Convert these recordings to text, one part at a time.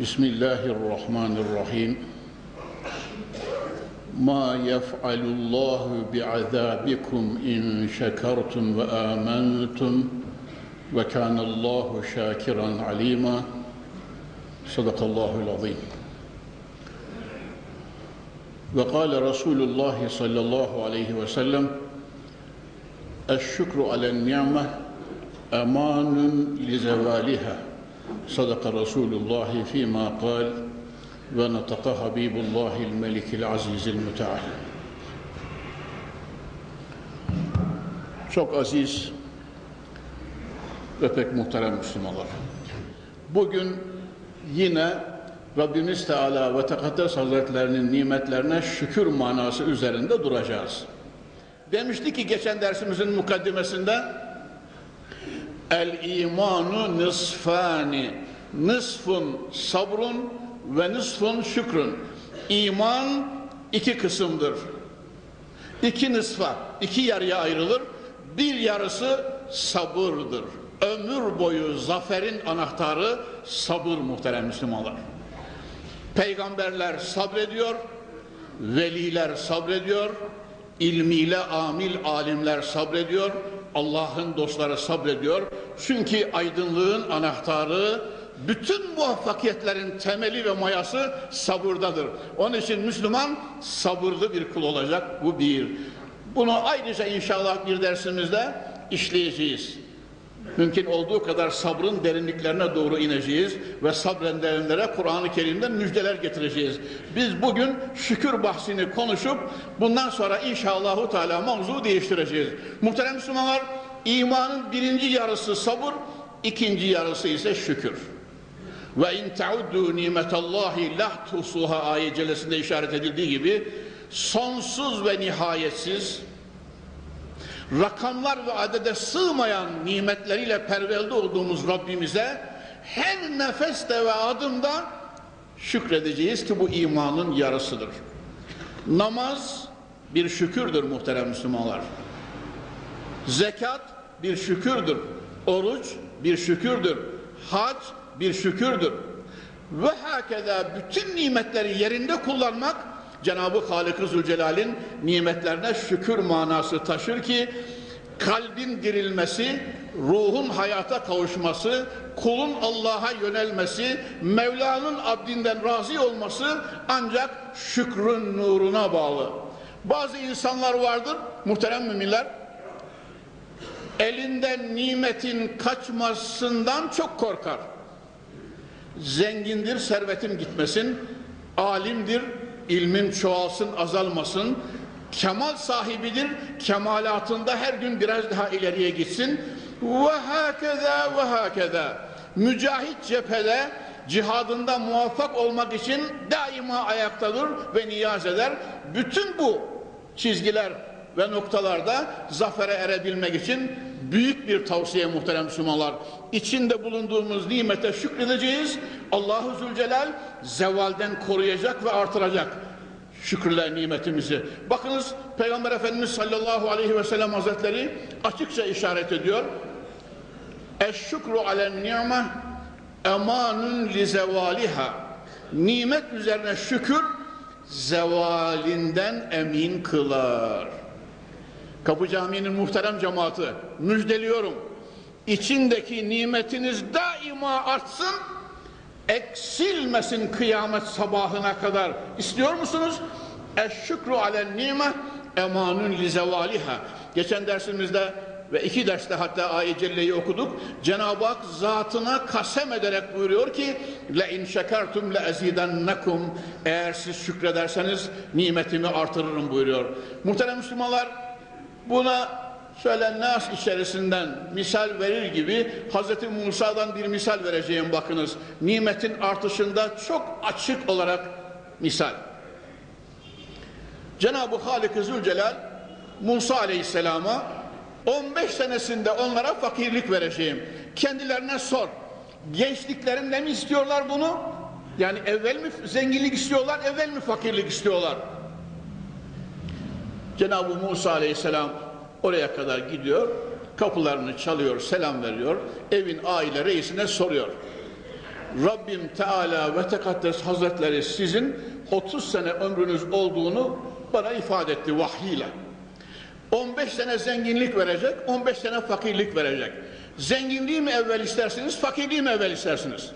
بسم الله الرحمن الرحيم ما يفعل الله بعذابكم إن شكرتم وآمنتم وكان الله شاكرا عليما صدق الله العظيم وقال رسول الله صلى الله عليه وسلم الشكر على النعمة أمان لزوالها صدق رسول الله فيما قال ونطق حبيب الله الملك العزيز المتعال Çok aziz ve pek muhterem Müslümanlar. Bugün yine Rabbimiz Teala ve Tekaddes Hazretlerinin nimetlerine şükür manası üzerinde duracağız. Demişti ki geçen dersimizin mukaddimesinde El imanu nisfani Nisfun sabrun ve nisfun şükrün İman iki kısımdır. İki nisfa, iki yarıya ayrılır. Bir yarısı sabırdır. Ömür boyu zaferin anahtarı sabır muhterem Müslümanlar. Peygamberler sabrediyor, veliler sabrediyor, ilmiyle amil alimler sabrediyor, Allah'ın dostları sabrediyor. Çünkü aydınlığın anahtarı, bütün muvaffakiyetlerin temeli ve mayası sabırdadır. Onun için Müslüman sabırlı bir kul olacak. Bu bir. Bunu ayrıca inşallah bir dersimizde işleyeceğiz. Mümkün olduğu kadar sabrın derinliklerine doğru ineceğiz ve sabredenlere Kur'an-ı Kerim'den müjdeler getireceğiz. Biz bugün şükür bahsini konuşup bundan sonra inşallahu teala mavzu değiştireceğiz. Muhterem Müslümanlar, imanın birinci yarısı sabır, ikinci yarısı ise şükür. Ve in tauddu nimetallahi la tusuha ayet işaret edildiği gibi sonsuz ve nihayetsiz rakamlar ve adede sığmayan nimetleriyle pervelde olduğumuz Rabbimize her nefeste ve adımda şükredeceğiz ki bu imanın yarısıdır. Namaz bir şükürdür muhterem Müslümanlar. Zekat bir şükürdür. Oruç bir şükürdür. Hac bir şükürdür. Ve hakeza bütün nimetleri yerinde kullanmak Cenab-ı Halık-ı Zülcelal'in nimetlerine şükür manası taşır ki kalbin dirilmesi, ruhun hayata kavuşması, kulun Allah'a yönelmesi, Mevla'nın abdinden razı olması ancak şükrün nuruna bağlı. Bazı insanlar vardır, muhterem müminler, elinden nimetin kaçmasından çok korkar. Zengindir, servetim gitmesin, alimdir, ilmin çoğalsın, azalmasın, kemal sahibidir, kemalatında her gün biraz daha ileriye gitsin. Ve hakeza ve hakeza. Mücahit cephede cihadında muvaffak olmak için daima ayaktadır ve niyaz eder. Bütün bu çizgiler ve noktalarda zafere erebilmek için büyük bir tavsiye muhterem Müslümanlar. İçinde bulunduğumuz nimete şükredeceğiz. Allahu Zülcelal zevalden koruyacak ve artıracak şükürler nimetimizi. Bakınız Peygamber Efendimiz sallallahu aleyhi ve sellem hazretleri açıkça işaret ediyor. Eşşükru alen ni'me emanun li zevaliha. Nimet üzerine şükür zevalinden emin kılar. Kapı Camii'nin muhterem cemaati müjdeliyorum. İçindeki nimetiniz daima artsın, eksilmesin kıyamet sabahına kadar. İstiyor musunuz? Eşşükru alen nime emanun li zevaliha. Geçen dersimizde ve iki derste hatta ayet celleyi okuduk. Cenab-ı Hak zatına kasem ederek buyuruyor ki le in şekertum le ezidennekum eğer siz şükrederseniz nimetimi artırırım buyuruyor. Muhterem Müslümanlar buna şöyle nas içerisinden misal verir gibi Hazreti Musa'dan bir misal vereceğim bakınız. Nimetin artışında çok açık olarak misal. Cenab-ı Halik-i Zülcelal Musa Aleyhisselam'a 15 senesinde onlara fakirlik vereceğim. Kendilerine sor. Gençliklerinde mi istiyorlar bunu? Yani evvel mi zenginlik istiyorlar, evvel mi fakirlik istiyorlar? Cenab-ı Musa Aleyhisselam oraya kadar gidiyor, kapılarını çalıyor, selam veriyor, evin aile reisine soruyor. Rabbim Teala ve Tekaddes Hazretleri sizin 30 sene ömrünüz olduğunu bana ifade etti vahyiyle. 15 sene zenginlik verecek, 15 sene fakirlik verecek. Zenginliği mi evvel istersiniz, fakirliği mi evvel istersiniz?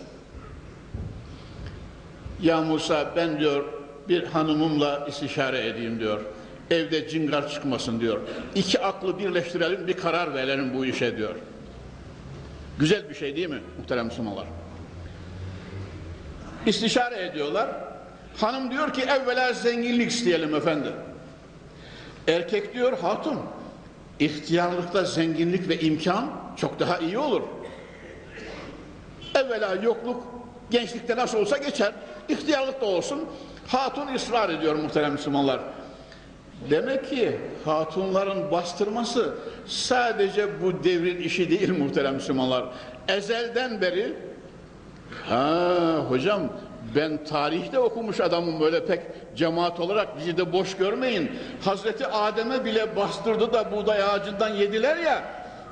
Ya Musa ben diyor bir hanımımla istişare edeyim diyor. Evde cingar çıkmasın diyor. İki aklı birleştirelim bir karar verelim bu işe diyor. Güzel bir şey değil mi muhterem Müslümanlar? İstişare ediyorlar. Hanım diyor ki evvela zenginlik isteyelim efendi. Erkek diyor hatun ihtiyarlıkta zenginlik ve imkan çok daha iyi olur. Evvela yokluk gençlikte nasıl olsa geçer. İhtiyarlık da olsun. Hatun ısrar ediyor muhterem Müslümanlar. Demek ki hatunların bastırması sadece bu devrin işi değil muhterem Müslümanlar. Ezelden beri ha hocam ben tarihte okumuş adamım böyle pek cemaat olarak bizi de boş görmeyin. Hazreti Adem'e bile bastırdı da buğday ağacından yediler ya.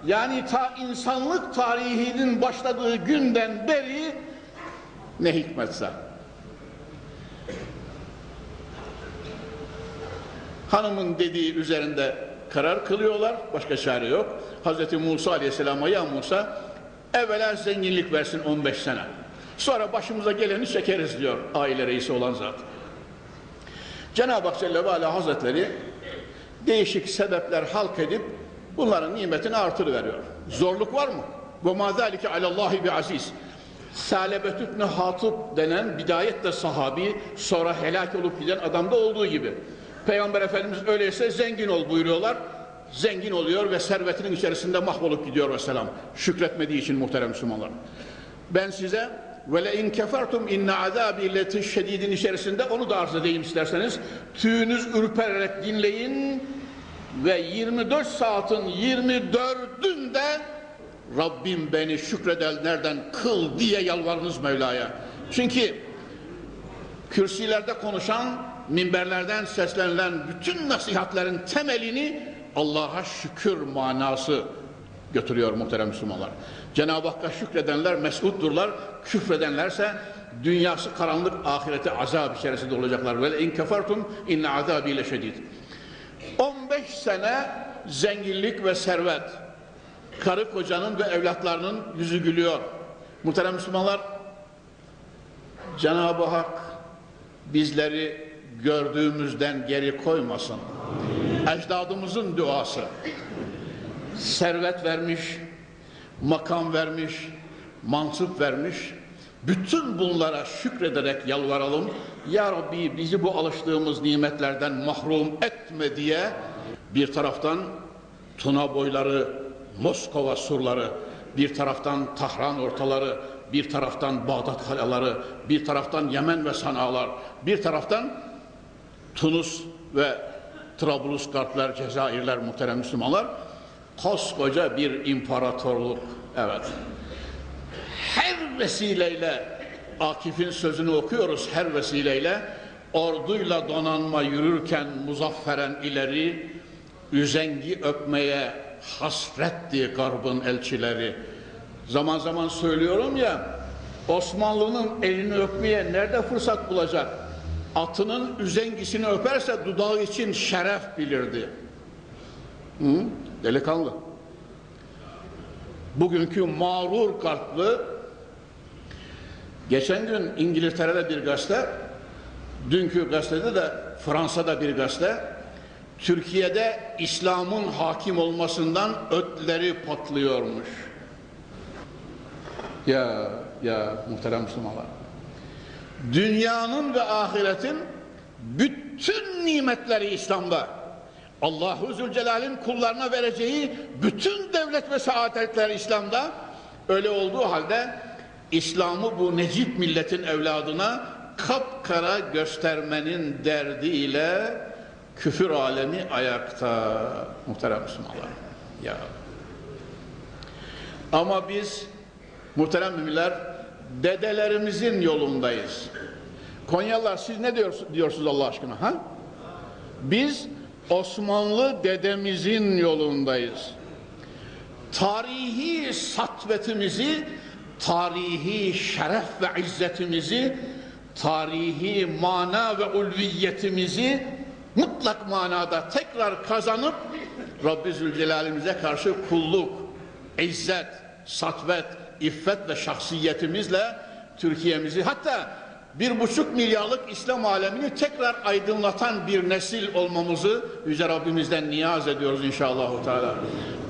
Yani ta insanlık tarihinin başladığı günden beri ne hikmetse. Hanımın dediği üzerinde karar kılıyorlar. Başka çare yok. Hz. Musa aleyhisselama ya Musa evvela zenginlik versin 15 sene. Sonra başımıza geleni çekeriz diyor aile reisi olan zat. Cenab-ı Hak Celle ve Hazretleri değişik sebepler halk edip bunların nimetini artırıveriyor. Zorluk var mı? Ve ma zâlike alallâhi bi aziz. Salebet ibn Hatib denen bidayetle sahabi sonra helak olup giden adamda olduğu gibi. Peygamber Efendimiz öyleyse zengin ol buyuruyorlar. Zengin oluyor ve servetinin içerisinde mahvolup gidiyor vesselam. Şükretmediği için muhterem Müslümanlar. Ben size ve le in kefertum inne azabi letiş şedidin içerisinde onu da arz edeyim isterseniz. Tüyünüz ürpererek dinleyin ve 24 saatin 24'ünde Rabbim beni şükredenlerden kıl diye yalvarınız Mevla'ya. Çünkü kürsilerde konuşan, minberlerden seslenilen bütün nasihatlerin temelini Allah'a şükür manası götürüyor muhterem Müslümanlar. Cenab-ı Hakk'a şükredenler mesutturlar, küfredenlerse dünyası karanlık, ahirete azap içerisinde olacaklar. Ve in kefertum inne azabi şedid. 15 sene zenginlik ve servet. Karı kocanın ve evlatlarının yüzü gülüyor. Muhterem Müslümanlar, Cenab-ı Hak bizleri gördüğümüzden geri koymasın. Ecdadımızın duası. Servet vermiş, makam vermiş, mansup vermiş. Bütün bunlara şükrederek yalvaralım. Ya Rabbi bizi bu alıştığımız nimetlerden mahrum etme diye bir taraftan Tuna boyları, Moskova surları, bir taraftan Tahran ortaları, bir taraftan Bağdat kaleleri, bir taraftan Yemen ve Sanalar, bir taraftan Tunus ve Trablusgarplar, Cezayirler, muhterem Müslümanlar, koskoca bir imparatorluk. Evet. Her vesileyle Akif'in sözünü okuyoruz her vesileyle orduyla donanma yürürken muzafferen ileri üzengi öpmeye hasretti garbın elçileri. Zaman zaman söylüyorum ya Osmanlı'nın elini öpmeye nerede fırsat bulacak? Atının üzengisini öperse dudağı için şeref bilirdi. Hı? Delikanlı. Bugünkü mağrur kalpli geçen gün İngiltere'de bir gazete dünkü gazetede de Fransa'da bir gazete Türkiye'de İslam'ın hakim olmasından ötleri patlıyormuş. Ya ya muhterem Müslümanlar. Dünyanın ve ahiretin bütün nimetleri İslam'da. Allahu Zülcelal'in kullarına vereceği bütün devlet ve saadetler İslam'da öyle olduğu halde İslam'ı bu necip milletin evladına kapkara göstermenin derdiyle küfür alemi ayakta muhterem Müslümanlar. Ya. Ama biz muhterem müminler dedelerimizin yolundayız. Konyalılar siz ne diyorsunuz, diyorsunuz Allah aşkına? Ha? Biz Osmanlı dedemizin yolundayız. Tarihi satvetimizi, tarihi şeref ve izzetimizi, tarihi mana ve ulviyetimizi mutlak manada tekrar kazanıp Rabbi Zülcelal'imize karşı kulluk, izzet, satvet, iffet ve şahsiyetimizle Türkiye'mizi hatta bir buçuk milyarlık İslam alemini tekrar aydınlatan bir nesil olmamızı Yüce Rabbimizden niyaz ediyoruz inşallah.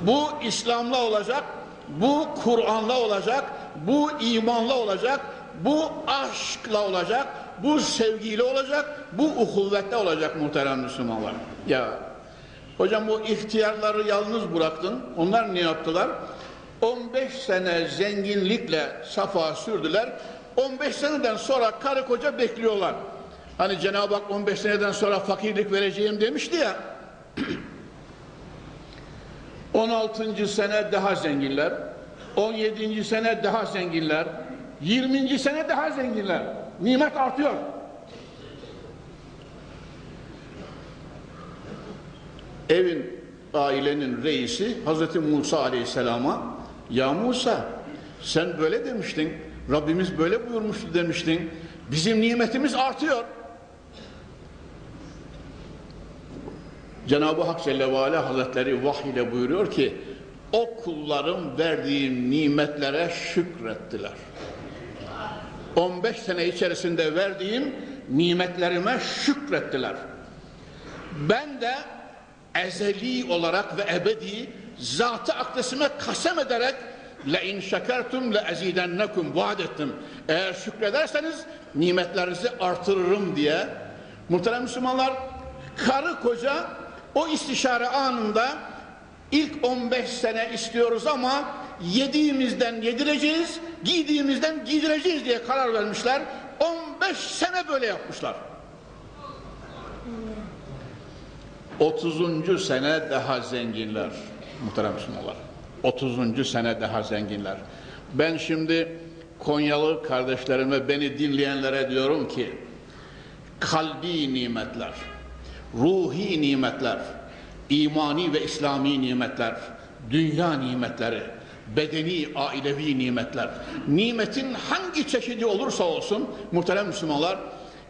Bu İslam'la olacak, bu Kur'an'la olacak, bu imanla olacak, bu aşkla olacak, bu sevgiyle olacak, bu uhuvvetle olacak muhterem Müslümanlar. Ya hocam bu ihtiyarları yalnız bıraktın. Onlar ne yaptılar? 15 sene zenginlikle safa sürdüler. 15 seneden sonra karı koca bekliyorlar. Hani Cenab-ı Hak 15 seneden sonra fakirlik vereceğim demişti ya. 16. sene daha zenginler. 17. sene daha zenginler. 20. sene daha zenginler. Nimet artıyor. Evin, ailenin reisi Hazreti Musa Aleyhisselam'a Ya Musa sen böyle demiştin. Rabbimiz böyle buyurmuştu demiştin. Bizim nimetimiz artıyor. Cenab-ı Hak Celle ve Ala Hazretleri vahiy ile buyuruyor ki o kullarım verdiğim nimetlere şükrettiler. 15 sene içerisinde verdiğim nimetlerime şükrettiler. Ben de ezeli olarak ve ebedi zatı akdesime kasem ederek le in şekertum le ezidennekum vaat ettim. Eğer şükrederseniz nimetlerinizi artırırım diye. Muhterem Müslümanlar karı koca o istişare anında ilk 15 sene istiyoruz ama yediğimizden yedireceğiz, giydiğimizden giydireceğiz diye karar vermişler. 15 sene böyle yapmışlar. 30. sene daha zenginler muhterem Müslümanlar. 30. sene daha zenginler. Ben şimdi Konyalı kardeşlerime beni dinleyenlere diyorum ki kalbi nimetler, ruhi nimetler, imani ve İslami nimetler, dünya nimetleri, bedeni, ailevi nimetler, nimetin hangi çeşidi olursa olsun muhterem Müslümanlar,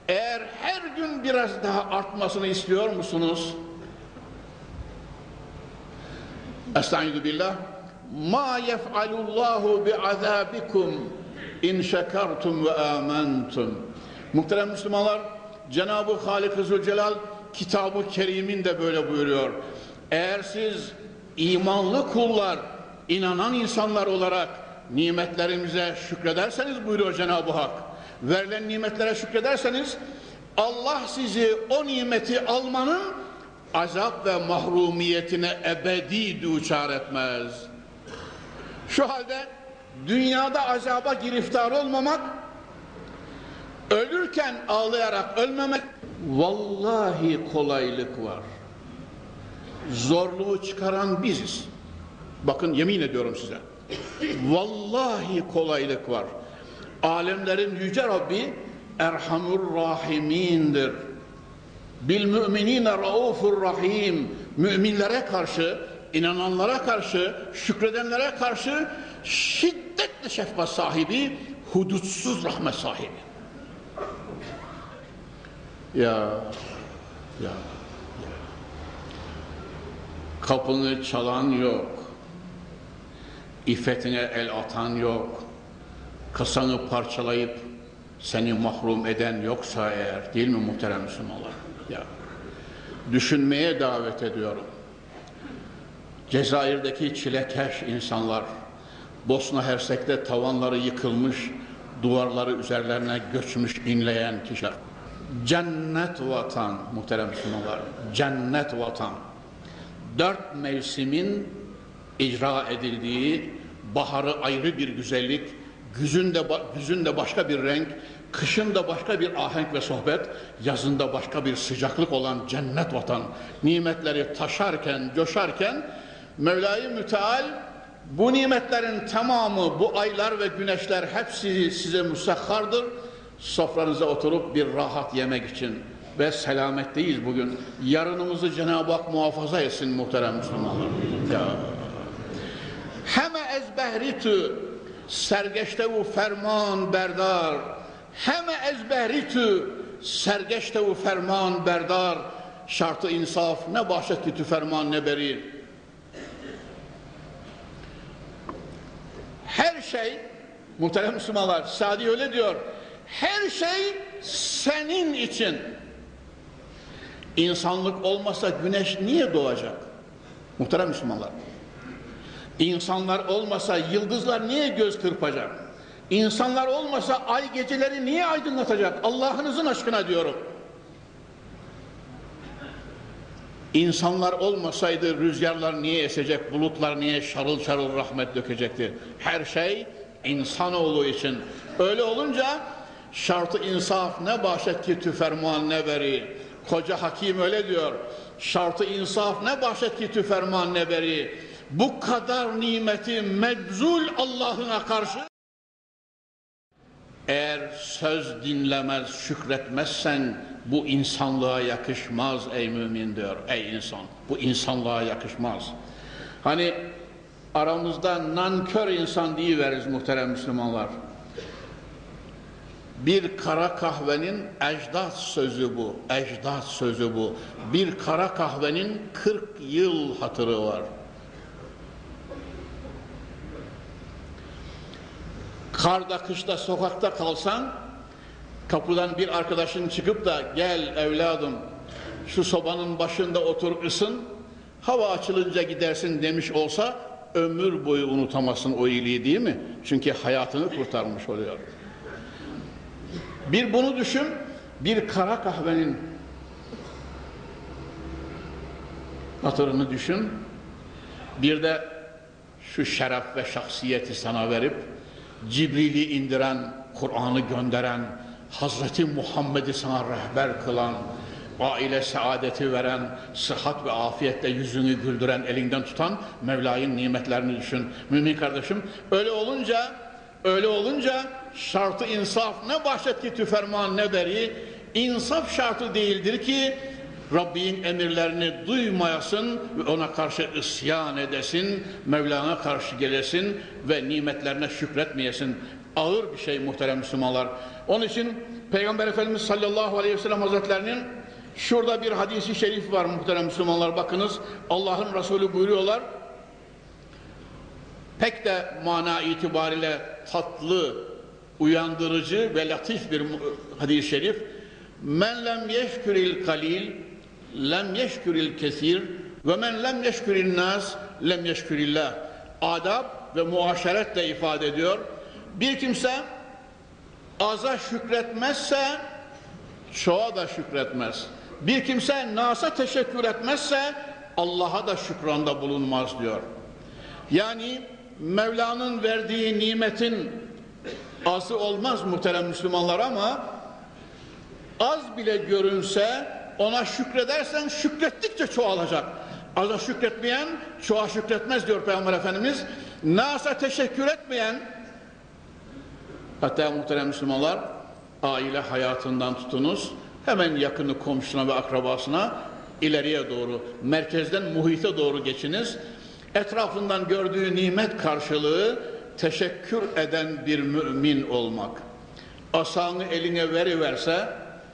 eğer her gün biraz daha artmasını istiyor musunuz? Estaizu billah. Ma yef'alullahu bi'azabikum in şekertum ve amentum. Muhterem Müslümanlar, Cenab-ı Halik-i Zülcelal kerimin de böyle buyuruyor. Eğer siz imanlı kullar, inanan insanlar olarak nimetlerimize şükrederseniz buyuruyor Cenab-ı Hak. Verilen nimetlere şükrederseniz Allah sizi o nimeti almanın azap ve mahrumiyetine ebedi duçar etmez. Şu halde dünyada azaba giriftar olmamak, ölürken ağlayarak ölmemek vallahi kolaylık var. Zorluğu çıkaran biziz. Bakın yemin ediyorum size. Vallahi kolaylık var. Alemlerin yüce Rabbi Erhamur Rahimindir. Bil müminine raufur rahim. Müminlere karşı, inananlara karşı, şükredenlere karşı şiddetli şefkat sahibi, hudutsuz rahmet sahibi. Ya, ya, ya. Kapını çalan yok. İffetine el atan yok. Kasanı parçalayıp seni mahrum eden yoksa eğer değil mi muhterem Müslümanlar? Ya. Düşünmeye davet ediyorum. Cezayir'deki çilekeş insanlar, Bosna Hersek'te tavanları yıkılmış, duvarları üzerlerine göçmüş inleyen kişiler. Cennet vatan muhterem Müslümanlar, cennet vatan. dört mevsimin icra edildiği, baharı ayrı bir güzellik, güzün de, güzün de başka bir renk, kışın da başka bir ahenk ve sohbet, yazında başka bir sıcaklık olan cennet vatan, nimetleri taşarken, coşarken, Mevla-i Müteal bu nimetlerin tamamı, bu aylar ve güneşler hepsi size musakkardır. Sofranıza oturup bir rahat yemek için ve selametteyiz bugün. Yarınımızı Cenab-ı Hak muhafaza etsin muhterem Müslümanlar. Ya. Heme ezbehritü sergeçtevu ferman berdar. Heme ezbehritü sergeçtevu ferman berdar. Şartı insaf ne bahşet ki tü ferman ne beri. Her şey muhterem Müslümanlar Sadi öyle diyor. Her şey senin için. İnsanlık olmasa güneş niye doğacak? Muhterem Müslümanlar. İnsanlar olmasa yıldızlar niye göz kırpacak? İnsanlar olmasa ay geceleri niye aydınlatacak? Allah'ınızın aşkına diyorum. İnsanlar olmasaydı rüzgarlar niye esecek, bulutlar niye şarıl şarıl rahmet dökecekti? Her şey insanoğlu için. Öyle olunca şartı insaf ne bahşet ki tüferman ne veri. Koca hakim öyle diyor. Şartı insaf ne bahşet ki tüferman ne veri. Bu kadar nimeti mebzul Allah'ına karşı eğer söz dinlemez, şükretmezsen bu insanlığa yakışmaz ey mümin diyor. Ey insan, bu insanlığa yakışmaz. Hani aramızda nankör insan veririz muhterem Müslümanlar. Bir kara kahvenin ecdat sözü bu, ecdat sözü bu. Bir kara kahvenin 40 yıl hatırı var. Karda kışta sokakta kalsan kapıdan bir arkadaşın çıkıp da gel evladım şu sobanın başında otur ısın hava açılınca gidersin demiş olsa ömür boyu unutamazsın o iyiliği değil mi? Çünkü hayatını kurtarmış oluyor. Bir bunu düşün, bir kara kahvenin hatırını düşün, bir de şu şeref ve şahsiyeti sana verip Cibril'i indiren, Kur'an'ı gönderen, Hazreti Muhammed'i sana rehber kılan, aile saadeti veren, sıhhat ve afiyetle yüzünü güldüren, elinden tutan Mevla'nın nimetlerini düşün. Mümin kardeşim, öyle olunca, öyle olunca şartı insaf ne bahşet ki tüferman ne beri, insaf şartı değildir ki Rabbin emirlerini duymayasın ve ona karşı isyan edesin, Mevlana karşı gelesin ve nimetlerine şükretmeyesin. Ağır bir şey muhterem Müslümanlar. Onun için Peygamber Efendimiz sallallahu aleyhi ve sellem hazretlerinin şurada bir hadisi şerif var muhterem Müslümanlar. Bakınız Allah'ın Resulü buyuruyorlar. Pek de mana itibariyle tatlı, uyandırıcı ve latif bir hadis-i şerif. Men lem yeşküril kalil lem yeşküril kesir ve men lem yeşküril nas lem yeşkürillah. Adab ve muaşeretle ifade ediyor. Bir kimse aza şükretmezse çoğa da şükretmez. Bir kimse nasa teşekkür etmezse Allah'a da şükranda bulunmaz diyor. Yani Mevla'nın verdiği nimetin azı olmaz muhterem Müslümanlar ama az bile görünse ona şükredersen şükrettikçe çoğalacak. Aza şükretmeyen çoğa şükretmez diyor Peygamber Efendimiz. Nasa teşekkür etmeyen hatta muhterem Müslümanlar aile hayatından tutunuz hemen yakını komşuna ve akrabasına ileriye doğru merkezden muhite doğru geçiniz. Etrafından gördüğü nimet karşılığı teşekkür eden bir mümin olmak. Asanı eline veriverse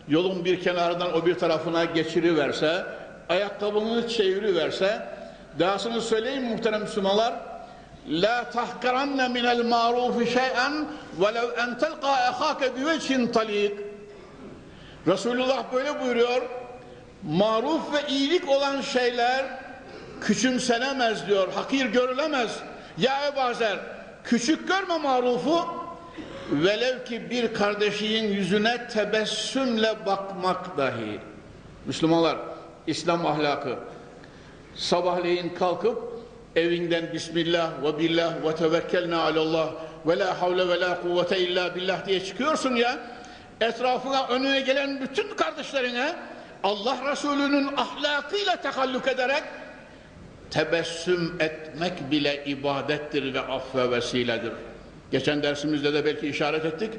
yolun bir kenarından o bir tarafına geçiriverse, ayakkabını çeviriverse, dahasını söyleyeyim muhterem Müslümanlar, La tahkaranne minel marufi şey'en velev en telqa ehake bivechin talik. Resulullah böyle buyuruyor. Maruf ve iyilik olan şeyler küçümsenemez diyor, hakir görülemez. Ya Ebu küçük görme marufu, velev ki bir kardeşinin yüzüne tebessümle bakmak dahi Müslümanlar İslam ahlakı sabahleyin kalkıp evinden Bismillah ve billah ve tevekkelna alallah ve la havle ve la kuvvete illa billah diye çıkıyorsun ya etrafına önüne gelen bütün kardeşlerine Allah Resulü'nün ahlakıyla tekallük ederek tebessüm etmek bile ibadettir ve affe vesiledir. Geçen dersimizde de belki işaret ettik.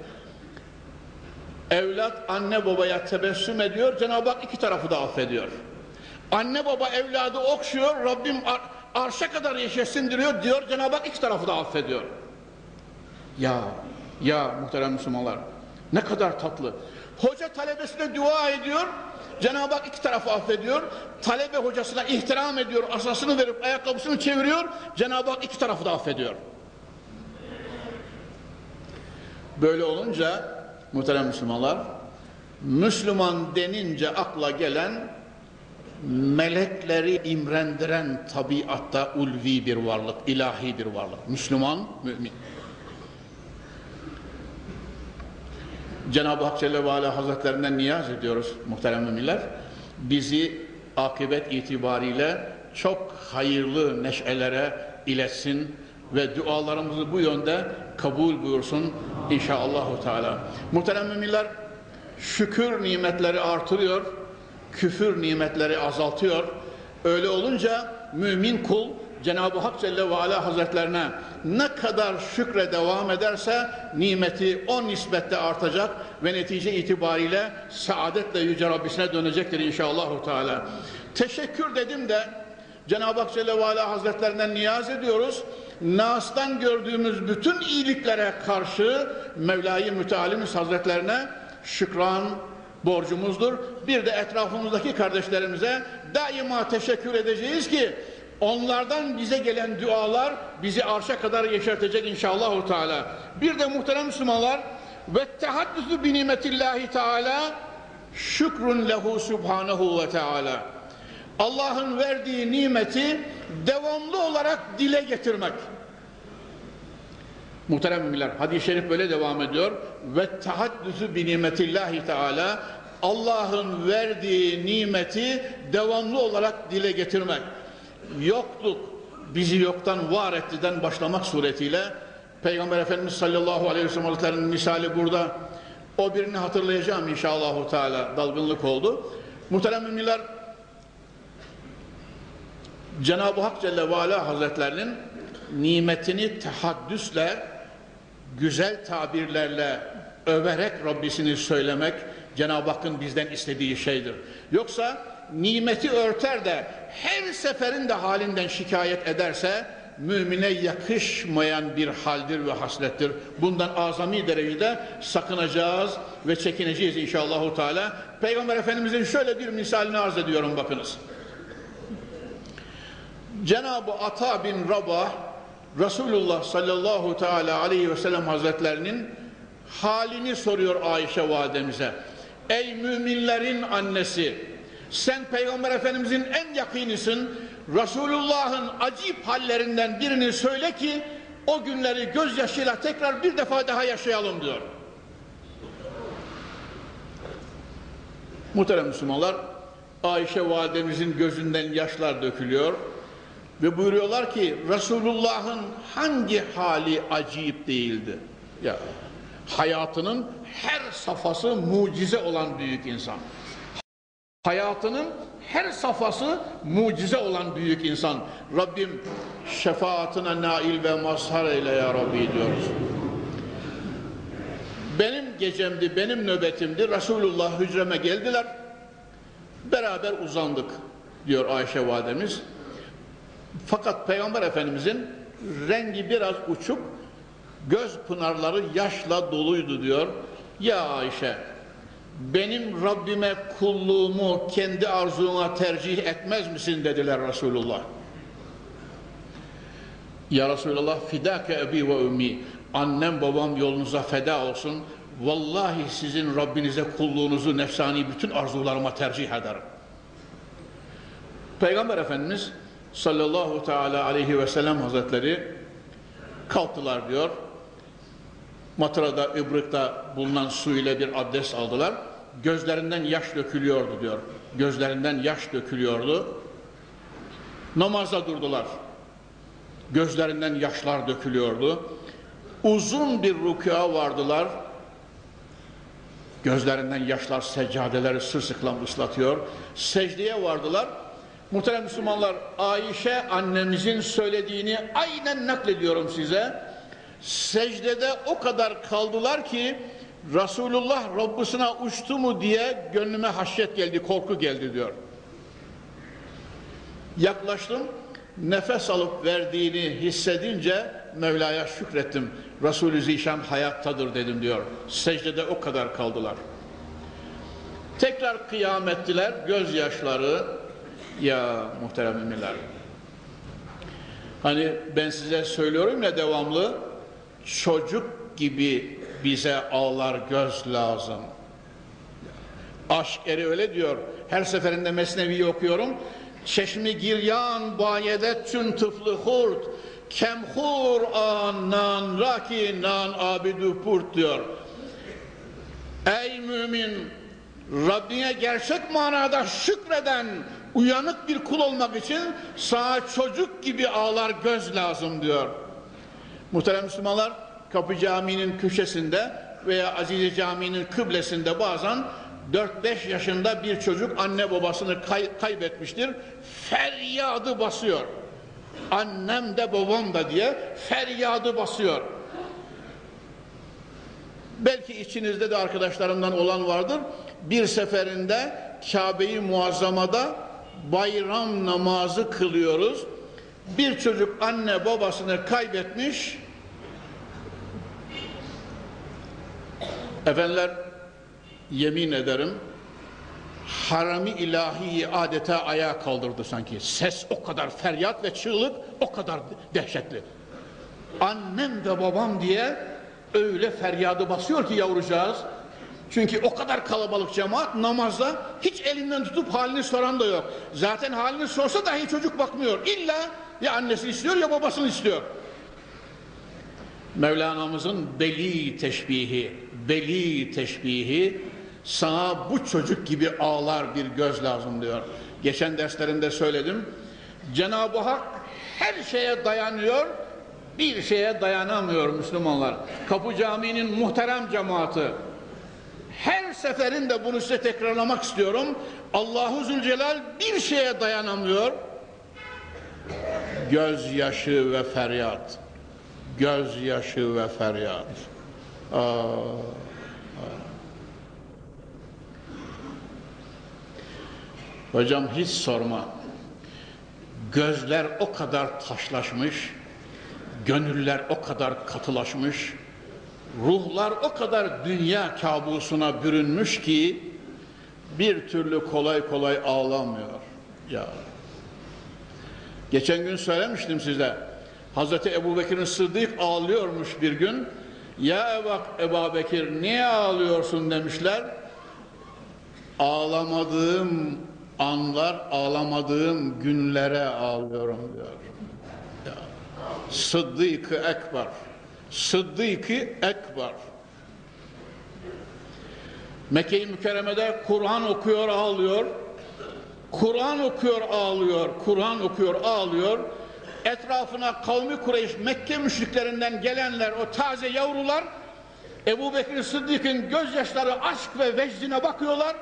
Evlat anne babaya tebessüm ediyor, Cenab-ı Hak iki tarafı da affediyor. Anne baba evladı okşuyor, Rabbim ar arşa kadar yaşasın diyor, diyor Cenab-ı Hak iki tarafı da affediyor. Ya, ya muhterem Müslümanlar, ne kadar tatlı. Hoca talebesine dua ediyor, Cenab-ı Hak iki tarafı affediyor. Talebe hocasına ihtiram ediyor, asasını verip ayakkabısını çeviriyor, Cenab-ı Hak iki tarafı da affediyor. Böyle olunca muhterem Müslümanlar, Müslüman denince akla gelen melekleri imrendiren tabiatta ulvi bir varlık, ilahi bir varlık. Müslüman, mümin. Cenab-ı Hak Celle ve Ala Hazretlerinden niyaz ediyoruz muhterem müminler. Bizi akıbet itibariyle çok hayırlı neşelere iletsin ve dualarımızı bu yönde kabul buyursun inşallahü teala. Muhterem müminler şükür nimetleri artırıyor, küfür nimetleri azaltıyor. Öyle olunca mümin kul Cenab-ı Hak Celle ve Ala Hazretlerine ne kadar şükre devam ederse nimeti o nisbette artacak ve netice itibariyle saadetle Yüce Rabbisine dönecektir inşallah. Teala. Teşekkür dedim de Cenab-ı Hak Celle ve Ala Hazretlerinden niyaz ediyoruz. Nas'tan gördüğümüz bütün iyiliklere karşı Mevla-i Mütealimiz Hazretlerine şükran borcumuzdur. Bir de etrafımızdaki kardeşlerimize daima teşekkür edeceğiz ki Onlardan bize gelen dualar bizi arşa kadar yeşertecek inşallah. Teala. Bir de muhterem Müslümanlar ve tehaddüsü bi nimetillahi Teala şükrün lehu subhanahu ve Teala. Allah'ın verdiği nimeti devamlı olarak dile getirmek. Muhterem müminler hadis-i şerif böyle devam ediyor. Ve tehaddüsü bi nimetillahi Teala Allah'ın verdiği nimeti devamlı olarak dile getirmek yokluk bizi yoktan var ettiden başlamak suretiyle Peygamber Efendimiz sallallahu aleyhi ve sellem Hazretleri'nin misali burada o birini hatırlayacağım inşallah Teala dalgınlık oldu. Muhterem müminler Cenab-ı Hak Celle ve Ala Hazretlerinin nimetini tehaddüsle güzel tabirlerle överek Rabbisini söylemek Cenab-ı Hakk'ın bizden istediği şeydir. Yoksa nimeti örter de her seferinde halinden şikayet ederse mümine yakışmayan bir haldir ve haslettir. Bundan azami derecede sakınacağız ve çekineceğiz inşallah. Teala. Peygamber Efendimizin şöyle bir misalini arz ediyorum bakınız. Cenab-ı Ata bin Rabah Resulullah sallallahu teala aleyhi ve sellem hazretlerinin halini soruyor Ayşe validemize. Ey müminlerin annesi sen Peygamber Efendimizin en yakinisin. Resulullah'ın acip hallerinden birini söyle ki o günleri gözyaşıyla tekrar bir defa daha yaşayalım diyor. Muhterem Müslümanlar, Ayşe validemizin gözünden yaşlar dökülüyor ve buyuruyorlar ki Resulullah'ın hangi hali acayip değildi? Ya hayatının her safhası mucize olan büyük insan. Hayatının her safhası mucize olan büyük insan. Rabbim şefaatine nail ve mazhar eyle ya Rabbi diyoruz. Benim gecemdi, benim nöbetimdi. Resulullah hücreme geldiler. Beraber uzandık diyor Ayşe validemiz. Fakat Peygamber Efendimizin rengi biraz uçuk, göz pınarları yaşla doluydu diyor. Ya Ayşe benim Rabbime kulluğumu kendi arzuna tercih etmez misin dediler Resulullah. Ya Resulallah fidâke ebi ve ümmi annem babam yolunuza feda olsun vallahi sizin Rabbinize kulluğunuzu nefsani bütün arzularıma tercih ederim. Peygamber Efendimiz sallallahu teala aleyhi ve sellem hazretleri kalktılar diyor Matra'da, İbrık'ta bulunan su ile bir abdest aldılar. Gözlerinden yaş dökülüyordu diyor. Gözlerinden yaş dökülüyordu. Namazda durdular. Gözlerinden yaşlar dökülüyordu. Uzun bir rükûa vardılar. Gözlerinden yaşlar seccadeleri sırsıklam ıslatıyor. Secdeye vardılar. Muhterem Müslümanlar, Ayşe annemizin söylediğini aynen naklediyorum size. Secdede o kadar kaldılar ki Resulullah Rabbisine uçtu mu diye gönlüme haşyet geldi, korku geldi diyor. Yaklaştım, nefes alıp verdiğini hissedince Mevla'ya şükrettim. Resulü Zişan hayattadır dedim diyor. Secdede o kadar kaldılar. Tekrar kıyam ettiler, gözyaşları ya muhterem emirler. Hani ben size söylüyorum ya devamlı çocuk gibi bize ağlar göz lazım. Aşk eri öyle diyor. Her seferinde Mesnevi'yi okuyorum. Çeşmi giryan bayedetçün tıflı hurt kemhur anan rakinan abidu purt diyor. Ey mümin Rabbine gerçek manada şükreden uyanık bir kul olmak için sana çocuk gibi ağlar göz lazım diyor. Muhterem Müslümanlar Kapı Camii'nin köşesinde veya Azize Camii'nin kıblesinde bazen 4-5 yaşında bir çocuk anne babasını kay kaybetmiştir. Feryadı basıyor. Annem de babam da diye feryadı basıyor. Belki içinizde de arkadaşlarımdan olan vardır. Bir seferinde Kabe-i Muazzama'da bayram namazı kılıyoruz. Bir çocuk anne babasını kaybetmiş. Efendiler yemin ederim harami ilahiyi adeta ayağa kaldırdı sanki. Ses o kadar feryat ve çığlık o kadar dehşetli. Annem ve babam diye öyle feryadı basıyor ki yavrucağız. Çünkü o kadar kalabalık cemaat namazda hiç elinden tutup halini soran da yok. Zaten halini sorsa dahi çocuk bakmıyor. İlla ya annesi istiyor ya babasını istiyor. Mevlana'mızın beli teşbihi, beli teşbihi sana bu çocuk gibi ağlar bir göz lazım diyor. Geçen derslerinde söyledim. Cenab-ı Hak her şeye dayanıyor, bir şeye dayanamıyor Müslümanlar. Kapı Camii'nin muhterem cemaati. Her seferinde bunu size tekrarlamak istiyorum. Allahu Zülcelal bir şeye dayanamıyor. Gözyaşı ve feryat. Gözyaşı ve feryat. Aa, Hocam hiç sorma. Gözler o kadar taşlaşmış, gönüller o kadar katılaşmış, ruhlar o kadar dünya kabusuna bürünmüş ki bir türlü kolay kolay ağlamıyor. Ya. Geçen gün söylemiştim size. Hazreti Ebu Bekir'in Sıddık ağlıyormuş bir gün. Ya Ebu Bekir niye ağlıyorsun demişler. Ağlamadığım anlar ağlamadığım günlere ağlıyorum diyor. Sıddık-ı Ekber. Sıddık-ı Ekber. Mekke-i Mükerreme'de Kur'an okuyor ağlıyor. Kur'an okuyor ağlıyor. Kur'an okuyor ağlıyor. Etrafına kavmi Kureyş Mekke müşriklerinden gelenler o taze yavrular Ebu Bekir Sıddık'ın gözyaşları aşk ve vecdine bakıyorlar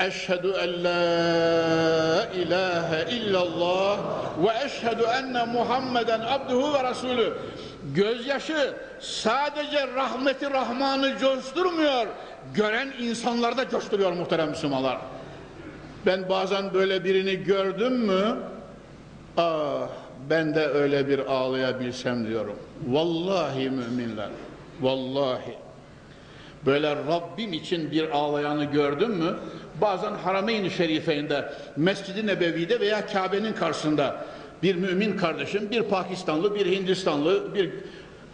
Eşhedü en la ilahe illallah ve eşhedü enne Muhammeden abduhu ve rasulü. Gözyaşı sadece rahmeti Rahman'ı coşturmuyor, gören insanlarda coşturuyor muhterem Müslümanlar. Ben bazen böyle birini gördüm mü, ah ben de öyle bir ağlayabilsem diyorum. Vallahi müminler, vallahi. Böyle Rabbim için bir ağlayanı gördün mü? Bazen Harameyn-i Şerife'inde, Mescid-i Nebevi'de veya Kabe'nin karşısında bir mümin kardeşim, bir Pakistanlı, bir Hindistanlı, bir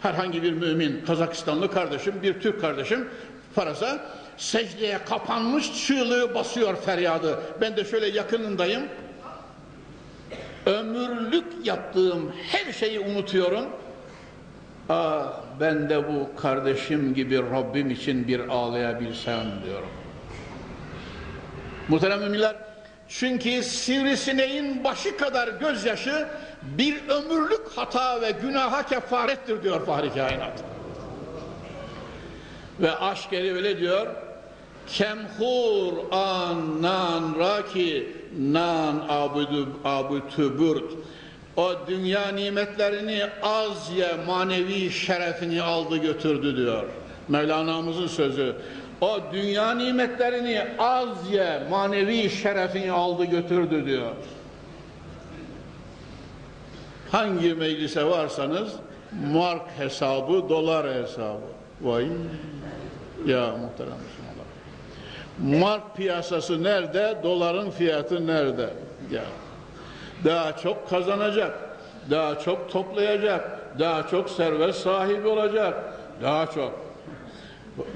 herhangi bir mümin, Kazakistanlı kardeşim, bir Türk kardeşim faraza secdeye kapanmış çığlığı basıyor feryadı. Ben de şöyle yakınındayım. Ömürlük yaptığım her şeyi unutuyorum. Ah ben de bu kardeşim gibi Rabbim için bir ağlayabilsem diyorum. Muhterem müminler, Çünkü sivrisineğin başı kadar gözyaşı bir ömürlük hata ve günaha kefarettir diyor Fahri Kainat. Ve aşk eri öyle diyor. Kemhur an nan raki nan abudu abutuburt. O dünya nimetlerini az ye manevi şerefini aldı götürdü diyor. Mevlana'mızın sözü. O dünya nimetlerini az ye manevi şerefini aldı götürdü diyor. Hangi meclise varsanız mark hesabı, dolar hesabı. Vay ya muhterem Müslümanlar. Mark piyasası nerede? Doların fiyatı nerede? Ya. Daha çok kazanacak. Daha çok toplayacak. Daha çok servet sahibi olacak. Daha çok.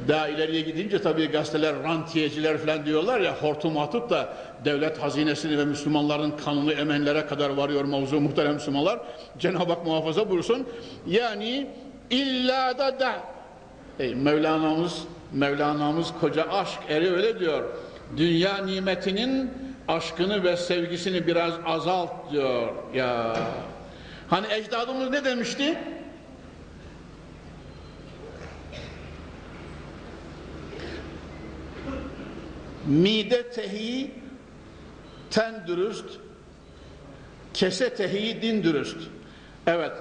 Daha ileriye gidince tabii gazeteler rantiyeciler falan diyorlar ya hortum atıp da devlet hazinesini ve Müslümanların kanını emenlere kadar varıyor mevzu muhterem Müslümanlar. Cenab-ı Hak muhafaza buyursun. Yani illa da da Ey Mevlana'mız Mevlana'mız koca aşk eri öyle diyor. Dünya nimetinin aşkını ve sevgisini biraz azalt diyor. Ya Hani ecdadımız ne demişti? Mide tehi ten dürüst, kese tehi din dürüst. Evet,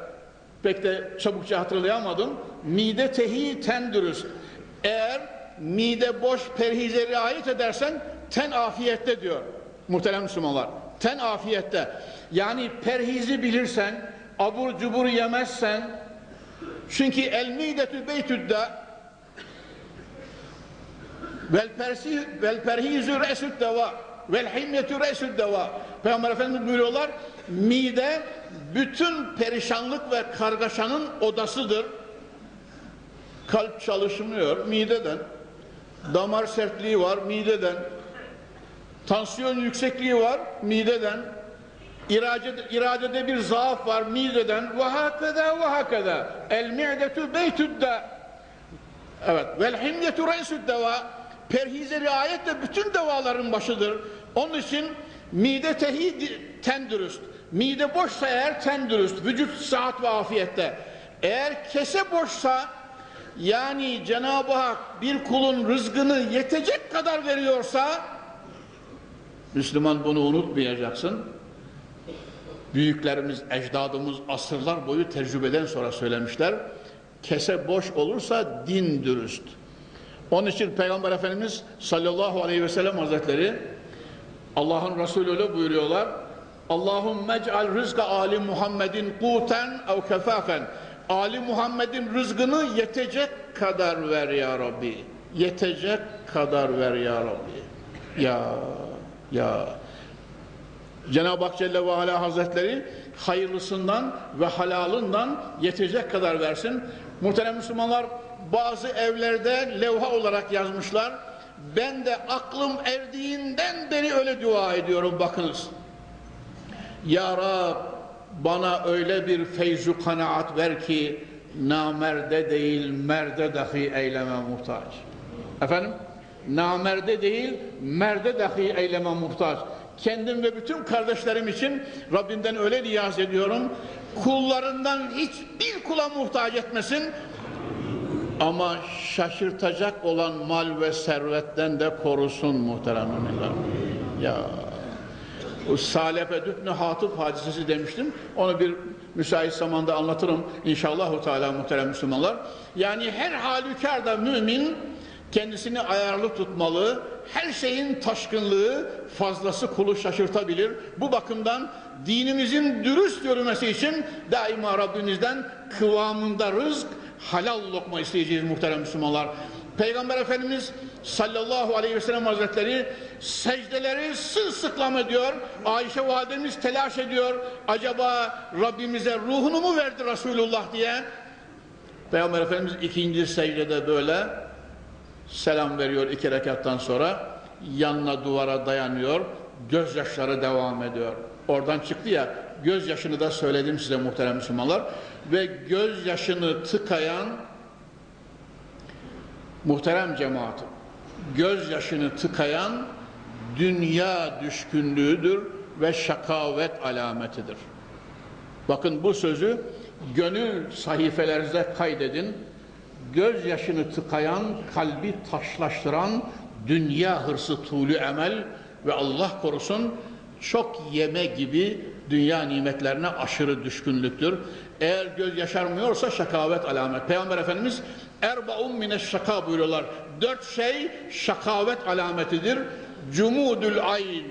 pek de çabukça hatırlayamadım. Mide tehi ten dürüst. Eğer mide boş perhize riayet edersen ten afiyette diyor muhterem Müslümanlar. Ten afiyette. Yani perhizi bilirsen, abur cubur yemezsen, çünkü el midetü beytüdde vel perhizu resüd deva vel himmetü resüd deva. Peygamber Efendimiz buyuruyorlar mide bütün perişanlık ve kargaşanın odasıdır. Kalp çalışmıyor mideden. Damar sertliği var mideden. Tansiyon yüksekliği var mideden. İradede, iradede bir zaaf var mideden. Ve hakeda ve hakeda el mi'detu beytüdde evet. Vel himyetu reisüd deva perhize riayet de bütün devaların başıdır. Onun için mide tehi ten dürüst. Mide boşsa eğer ten dürüst. Vücut saat ve afiyette. Eğer kese boşsa yani Cenab-ı Hak bir kulun rızkını yetecek kadar veriyorsa Müslüman bunu unutmayacaksın. Büyüklerimiz, ecdadımız asırlar boyu tecrübeden sonra söylemişler. Kese boş olursa din dürüst. Onun için Peygamber Efendimiz sallallahu aleyhi ve sellem hazretleri Allah'ın Resulü öyle buyuruyorlar. Allahümme ec'al rızka Ali Muhammedin kuten ev kefafen. Ali Muhammed'in rızkını yetecek kadar ver ya Rabbi. Yetecek kadar ver ya Rabbi. Ya ya Cenab-ı Hak Celle ve Ala Hazretleri hayırlısından ve halalından yetecek kadar versin. Muhterem Müslümanlar bazı evlerde levha olarak yazmışlar. Ben de aklım erdiğinden beri öyle dua ediyorum bakınız. Ya Rab bana öyle bir feyzu kanaat ver ki namerde değil merde dahi eyleme muhtaç. Efendim? Namerde değil merde dahi eyleme muhtaç. Kendim ve bütün kardeşlerim için Rabbimden öyle niyaz ediyorum. Kullarından hiçbir kula muhtaç etmesin. Ama şaşırtacak olan mal ve servetten de korusun muhterem müminler. Ya o Salefe Dübnü Hatip hadisesi demiştim. Onu bir müsait zamanda anlatırım inşallah Teala muhterem Müslümanlar. Yani her halükarda mümin kendisini ayarlı tutmalı. Her şeyin taşkınlığı fazlası kulu şaşırtabilir. Bu bakımdan dinimizin dürüst yürümesi için daima Rabbimizden kıvamında rızk halal lokma isteyeceğiz muhterem Müslümanlar. Peygamber Efendimiz sallallahu aleyhi ve sellem hazretleri secdeleri sırılsıklam ediyor. Ayşe validemiz telaş ediyor. Acaba Rabbimize ruhunu mu verdi Resulullah diye. Peygamber Efendimiz ikinci secdede böyle selam veriyor iki rekattan sonra. Yanına duvara dayanıyor. Gözyaşları devam ediyor. Oradan çıktı ya gözyaşını da söyledim size muhterem Müslümanlar ve gözyaşını tıkayan muhterem cemaatim gözyaşını tıkayan dünya düşkünlüğüdür ve şakavet alametidir. Bakın bu sözü gönül sahifelerinize kaydedin. Gözyaşını tıkayan, kalbi taşlaştıran dünya hırsı tuğlu emel ve Allah korusun çok yeme gibi dünya nimetlerine aşırı düşkünlüktür. Eğer göz yaşarmıyorsa şakavet alamet. Peygamber Efendimiz erbaun mine şaka buyuruyorlar. Dört şey şakavet alametidir. Cumudul ayn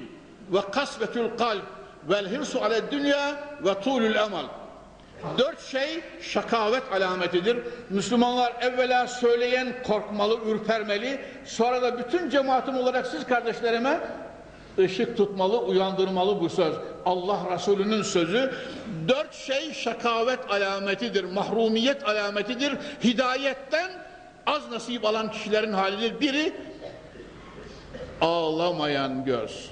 ve kasvetül kalp vel hirsu ale dünya ve tulul emel. Dört şey şakavet alametidir. Müslümanlar evvela söyleyen korkmalı, ürpermeli. Sonra da bütün cemaatim olarak siz kardeşlerime ışık tutmalı, uyandırmalı bu söz. Allah Resulü'nün sözü. Dört şey şakavet alametidir, mahrumiyet alametidir. Hidayetten az nasip alan kişilerin halidir. Biri ağlamayan göz.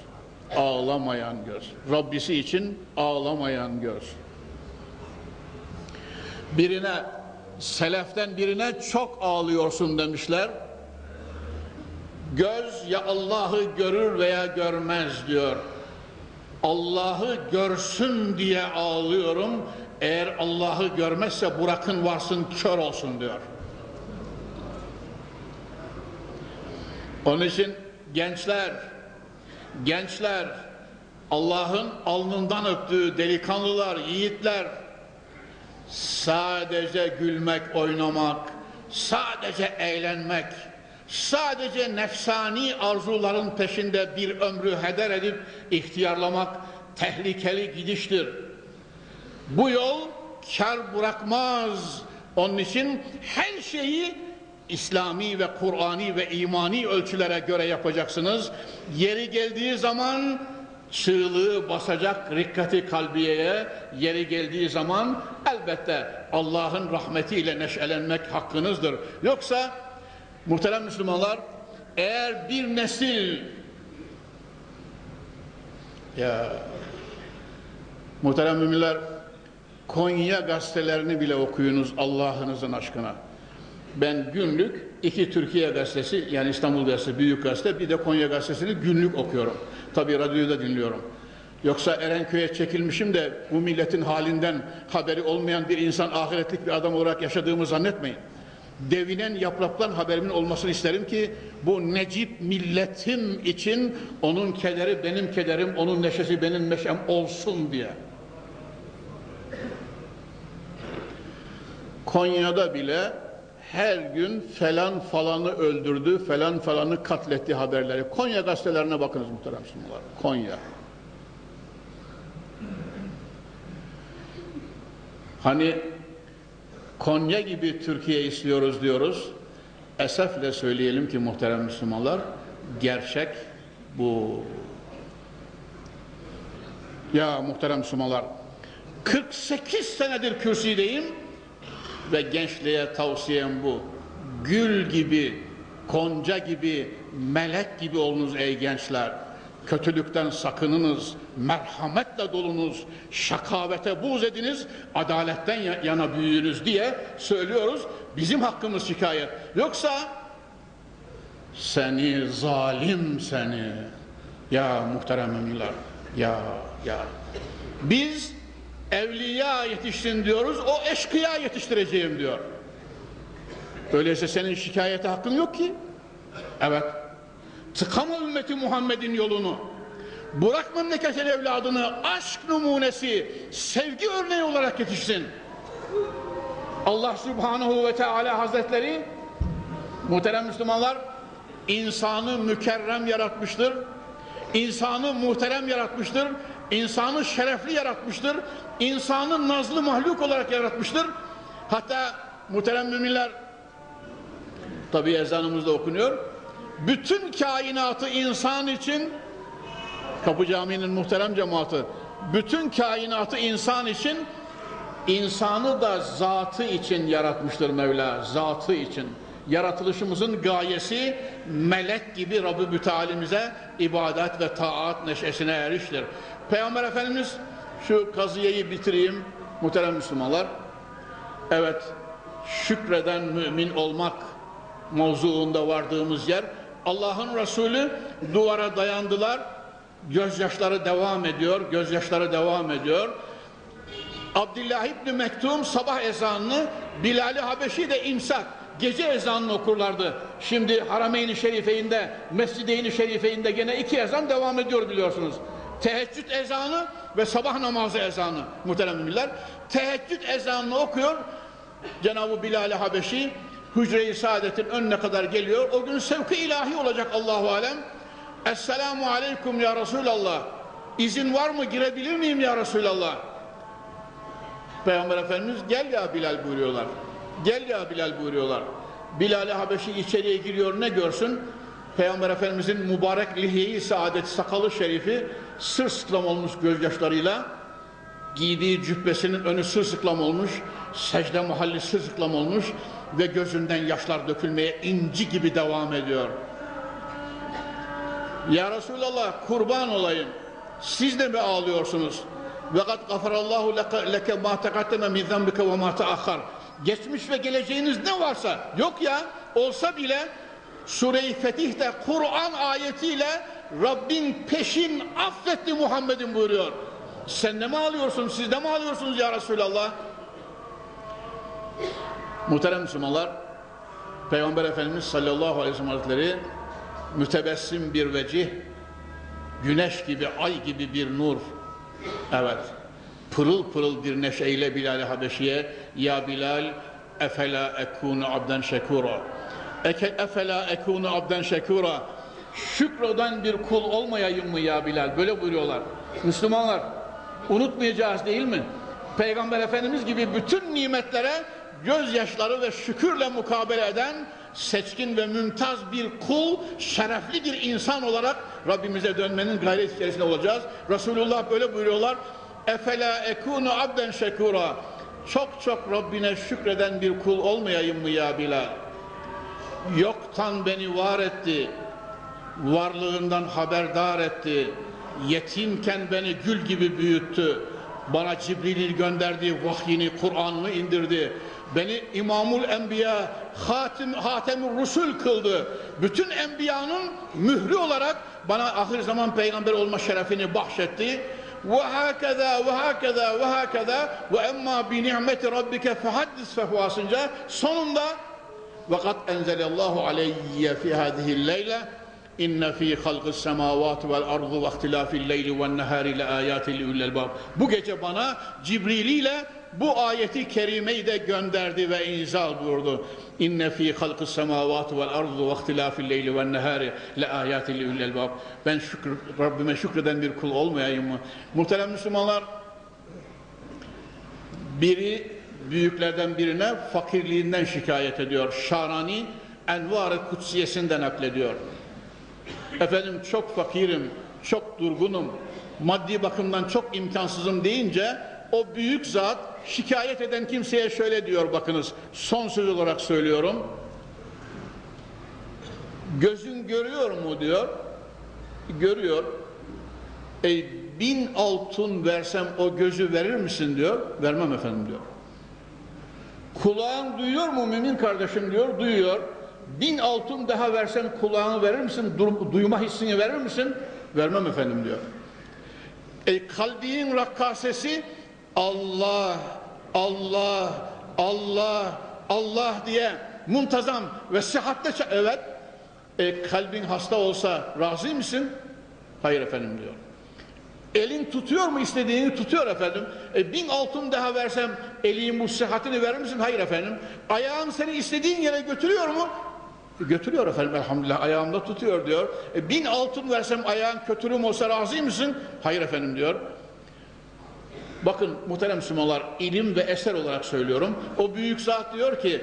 Ağlamayan göz. Rabbisi için ağlamayan göz birine seleften birine çok ağlıyorsun demişler. Göz ya Allah'ı görür veya görmez diyor. Allah'ı görsün diye ağlıyorum. Eğer Allah'ı görmezse bırakın varsın kör olsun diyor. Onun için gençler, gençler, Allah'ın alnından öptüğü delikanlılar, yiğitler, sadece gülmek, oynamak, sadece eğlenmek, sadece nefsani arzuların peşinde bir ömrü heder edip ihtiyarlamak tehlikeli gidiştir. Bu yol kar bırakmaz. Onun için her şeyi İslami ve Kur'ani ve imani ölçülere göre yapacaksınız. Yeri geldiği zaman çığlığı basacak rikkati kalbiyeye yeri geldiği zaman elbette Allah'ın rahmetiyle neşelenmek hakkınızdır. Yoksa muhterem Müslümanlar eğer bir nesil ya muhterem müminler Konya gazetelerini bile okuyunuz Allah'ınızın aşkına. Ben günlük iki Türkiye gazetesi yani İstanbul gazetesi büyük gazete bir de Konya gazetesini günlük okuyorum. Tabi radyoyu da dinliyorum. Yoksa Erenköy'e çekilmişim de bu milletin halinden haberi olmayan bir insan ahiretlik bir adam olarak yaşadığımı zannetmeyin. Devinen yapraktan haberimin olmasını isterim ki bu necip milletim için onun kederi benim kederim, onun neşesi benim neşem olsun diye. Konya'da bile her gün falan falanı öldürdü, falan falanı katletti haberleri. Konya gazetelerine bakınız muhterem sunumlar. Konya. Hani Konya gibi Türkiye istiyoruz diyoruz. Esefle söyleyelim ki muhterem Müslümanlar, gerçek bu. Ya muhterem Müslümanlar, 48 senedir kürsüdeyim ve gençliğe tavsiyem bu. Gül gibi, konca gibi, melek gibi olunuz ey gençler. Kötülükten sakınınız, merhametle dolunuz, şakavete buz ediniz, adaletten yana büyüyünüz diye söylüyoruz. Bizim hakkımız şikayet. Yoksa seni zalim seni ya muhterem müminler ya ya biz evliya yetişsin diyoruz, o eşkıya yetiştireceğim diyor. Öyleyse senin şikayete hakkın yok ki. Evet. Tıkama ümmeti Muhammed'in yolunu. Bırak memleketin evladını aşk numunesi, sevgi örneği olarak yetişsin. Allah Subhanahu ve Teala Hazretleri muhterem Müslümanlar insanı mükerrem yaratmıştır. İnsanı muhterem yaratmıştır. İnsanı şerefli yaratmıştır insanı nazlı mahluk olarak yaratmıştır. Hatta muhterem müminler tabi ezanımızda okunuyor. Bütün kainatı insan için Kapı Camii'nin muhterem cemaati bütün kainatı insan için insanı da zatı için yaratmıştır Mevla. Zatı için. Yaratılışımızın gayesi melek gibi Rabbi Mütealimize ibadet ve taat neşesine eriştir. Peygamber Efendimiz şu kazıyeyi bitireyim muhterem Müslümanlar. Evet, şükreden mümin olmak mevzuunda vardığımız yer Allah'ın Resulü duvara dayandılar. Gözyaşları devam ediyor, gözyaşları devam ediyor. Abdullah İbni Mektum sabah ezanını, Bilal-i Habeşi de imsak, gece ezanını okurlardı. Şimdi Harameyn-i Şerife'inde, Mescid-i Şerife'inde gene iki ezan devam ediyor biliyorsunuz. Teheccüd ezanı ve sabah namazı ezanı muhterem müminler. Teheccüd ezanını okuyor. Cenab-ı Bilal-i Habeşi Hücre-i Saadet'in önüne kadar geliyor. O gün sevki ilahi olacak Allahu Alem. Esselamu Aleyküm ya Resulallah. İzin var mı girebilir miyim ya Resulallah? Peygamber Efendimiz gel ya Bilal buyuruyorlar. Gel ya Bilal buyuruyorlar. Bilal-i Habeşi içeriye giriyor ne görsün? Peygamber Efendimizin mübarek lihiyi saadet sakalı şerifi sırsıklam olmuş gözyaşlarıyla giydiği cübbesinin önü sırsıklam olmuş, secde mahalli sırsıklam olmuş ve gözünden yaşlar dökülmeye inci gibi devam ediyor. Ya Resulallah kurban olayım. Siz de mi ağlıyorsunuz? Kad gafarallahu leke ma tekaddeme min zembike ve ma teahhar. Geçmiş ve geleceğiniz ne varsa yok ya olsa bile Sure-i Fetih'te Kur'an ayetiyle Rabbin peşin affetti Muhammed'in buyuruyor. Sen de mi ağlıyorsun? Siz de mi ağlıyorsunuz ya Resulallah? Muhterem Müslümanlar, Peygamber Efendimiz sallallahu aleyhi ve sellem Hazretleri mütebessim bir vecih, güneş gibi, ay gibi bir nur. Evet, pırıl pırıl bir neşeyle Bilal-i Habeşi'ye Ya Bilal, efela ekunu abden şekura. Eke, efela ekunu abden şekura. Şükreden bir kul olmayayım mı ya Bilal? Böyle buyuruyorlar. Müslümanlar, unutmayacağız değil mi? Peygamber Efendimiz gibi bütün nimetlere gözyaşları ve şükürle mukabele eden seçkin ve mümtaz bir kul, şerefli bir insan olarak Rabbimize dönmenin gayret içerisinde olacağız. Resulullah böyle buyuruyorlar. Efela ekunu abden şekura. Çok çok Rabbine şükreden bir kul olmayayım mı ya Bilal? Yoktan beni var etti. Varlığından haberdar etti. Yetimken beni gül gibi büyüttü. Bana Cibril'in gönderdiği vahyini, Kur'an'ını indirdi. Beni İmamul Enbiya, Hatim, Hatemur Rusul kıldı. Bütün enbiyanın mührü olarak bana ahir zaman peygamber olma şerefini bahşetti. Ve hakeza ve hakeza ve hakeza ve emma bi ni'meti rabbike fehaddis fehuasınca sonunda hadihi leyle İnne fi halqis semavati vel ardı ve ihtilafil leyli ven nehari le ayatin li ulil albab. Bu gece bana Cibril ile bu ayeti kerimeyi de gönderdi ve inzal buyurdu. İnne fi halqis semavati vel ardı ve ihtilafil leyli ven nehari le ulil albab. Ben şükür, Rabbime şükreden bir kul olmayayım mı? Muhterem Müslümanlar biri büyüklerden birine fakirliğinden şikayet ediyor. Şarani Envar-ı Kutsiyesi'nden naklediyor. Efendim çok fakirim, çok durgunum, maddi bakımdan çok imkansızım deyince o büyük zat şikayet eden kimseye şöyle diyor bakınız son söz olarak söylüyorum. Gözün görüyor mu diyor. Görüyor. E, bin altın versem o gözü verir misin diyor. Vermem efendim diyor. Kulağın duyuyor mu mümin kardeşim diyor. Duyuyor bin altın daha versem kulağını verir misin? Du duyma hissini verir misin? Vermem efendim diyor. E, kalbinin rakkasesi Allah, Allah, Allah, Allah diye muntazam ve sıhhatle evet e, kalbin hasta olsa razı mısın? Hayır efendim diyor. Elin tutuyor mu istediğini tutuyor efendim. E, bin altın daha versem elin bu sıhhatini verir misin? Hayır efendim. Ayağın seni istediğin yere götürüyor mu? Götürüyor efendim elhamdülillah ayağımda tutuyor diyor. E, bin altın versem ayağın kötülüğüm olsa razı mısın? Hayır efendim diyor. Bakın muhterem Müslümanlar ilim ve eser olarak söylüyorum. O büyük zat diyor ki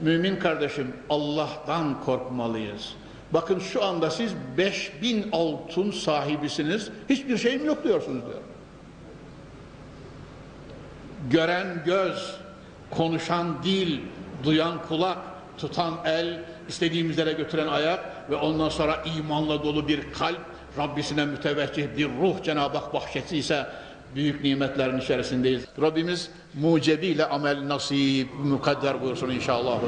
mümin kardeşim Allah'tan korkmalıyız. Bakın şu anda siz 5000 altın sahibisiniz. Hiçbir şeyim yok diyorsunuz diyor. Gören göz, konuşan dil, duyan kulak, tutan el, istediğimiz yere götüren ayak ve ondan sonra imanla dolu bir kalp, Rabbisine müteveccih bir ruh Cenab-ı Hak bahşettiyse büyük nimetlerin içerisindeyiz. Rabbimiz mucebiyle amel nasip, mukadder buyursun inşallah.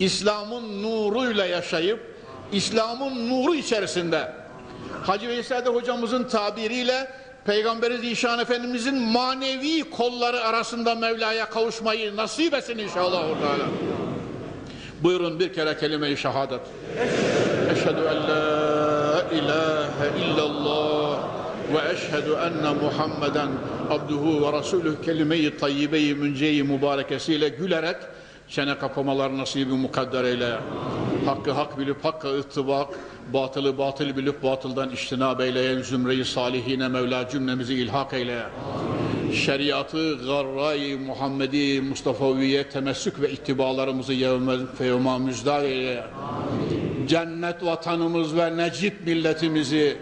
İslam'ın nuruyla yaşayıp İslam'ın nuru içerisinde Hacı Veysade hocamızın tabiriyle Peygamberi Zişan Efendimizin manevi kolları arasında Mevla'ya kavuşmayı nasip etsin inşallah. Buyurun bir kere kelime-i şehadet. Eşhedü en la ilahe illallah eşhedü enne Muhammeden abduhu ve rasuluh kelime-i tayyibe-i münce-i mübarekesiyle gülerek çene kapamalar nasibi mukadder eyle. Hakkı hak bilip hakka ıttibak, batılı batıl bilip batıldan iştinab eyleyen zümreyi salihine Mevla cümlemizi ilhak eyle. Şeriatı garray Muhammedi Mustafa'viye temessük ve ittibalarımızı yevme feyuma müjdat eyle. Cennet vatanımız ve necip milletimizi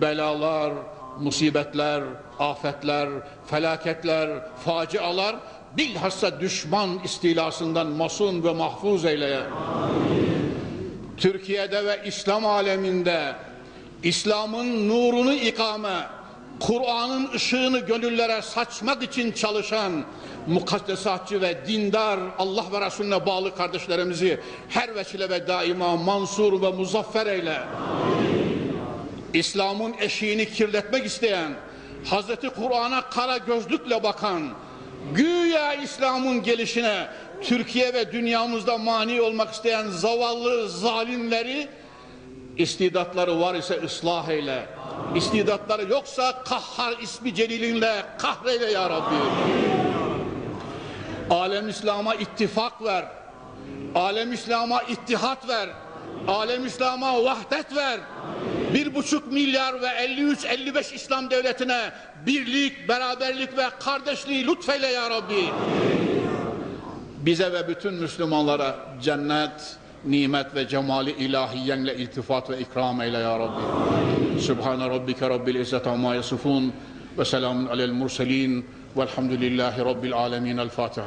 belalar, musibetler, afetler, felaketler, facialar bilhassa düşman istilasından masun ve mahfuz eyle. Türkiye'de ve İslam aleminde İslam'ın nurunu ikame, Kur'an'ın ışığını gönüllere saçmak için çalışan mukaddesatçı ve dindar Allah ve Resulüne bağlı kardeşlerimizi her vesile ve daima mansur ve muzaffer eyle. İslam'ın eşiğini kirletmek isteyen, Hazreti Kur'an'a kara gözlükle bakan, güya İslam'ın gelişine Türkiye ve dünyamızda mani olmak isteyen zavallı zalimleri istidatları var ise ıslah eyle. İstidatları yoksa kahhar ismi celilinle kahreyle ya Rabbi. Alem İslam'a ittifak ver. Alem İslam'a ittihat ver. Alem İslam'a vahdet ver. Bir buçuk milyar ve 53-55 İslam devletine birlik, beraberlik ve kardeşliği lütfeyle ya Rabbi. Bize ve bütün Müslümanlara cennet, nimet ve cemali ilahiyenle iltifat ve ikram eyle ya Rabbi. Sübhane Rabbike Rabbil İzzet amma yasifun ve selamun alel murselin velhamdülillahi Rabbil alemin. El Fatiha.